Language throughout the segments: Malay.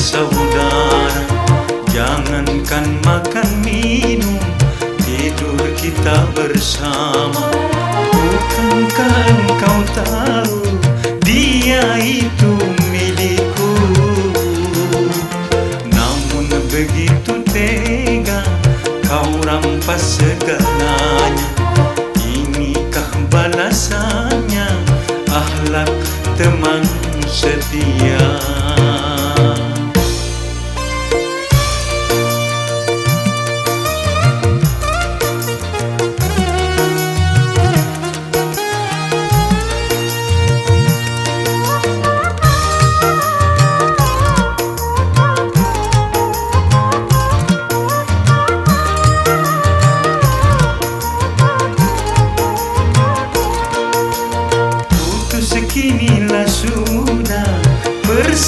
saudara. Jangankan makan minum Tidur kita bersama. Bukankah engkau tahu Dia itu milikku? Namun begitu tega Kau rampas segalanya. Inikah balasannya? Ahlak teman setia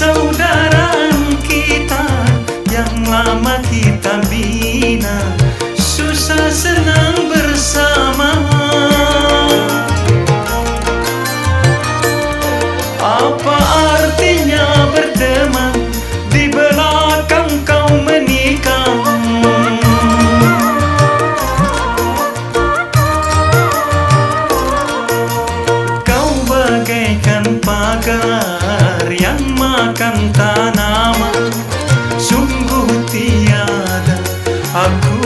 Persaudaraan kita Yang lama kita bina. Susah senang bersama. Apa artinya berteman Di makan tanaman Sungguh tiada aku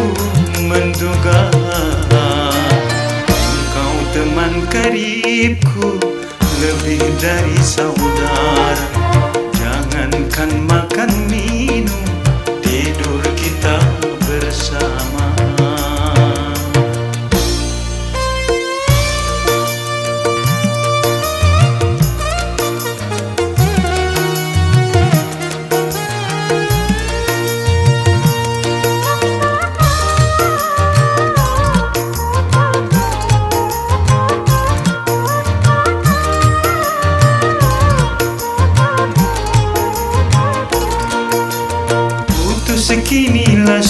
menduga. Kau teman karibku lebih dari saudara. Jangankan makan minum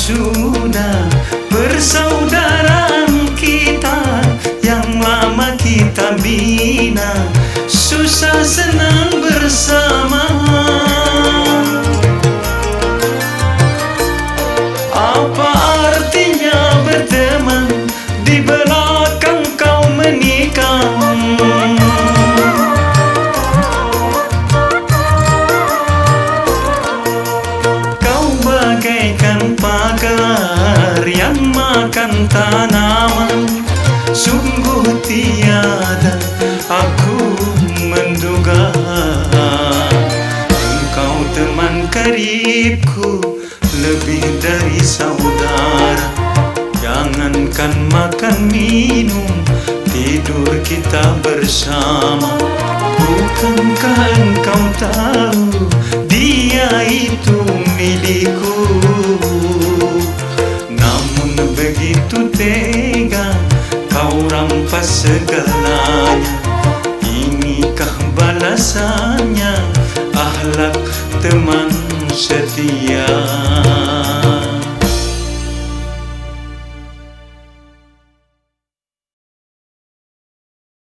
sudah Persaudaraan kita Yang lama kita bina. Susah senang teman karibku lebih dari saudara. Jangankan makan minum tidur kita bersama. Bukankah engkau tahu dia itu milikku? Namun begitu tega kau rampas segalanya. Inikah balasannya ahlak teman setia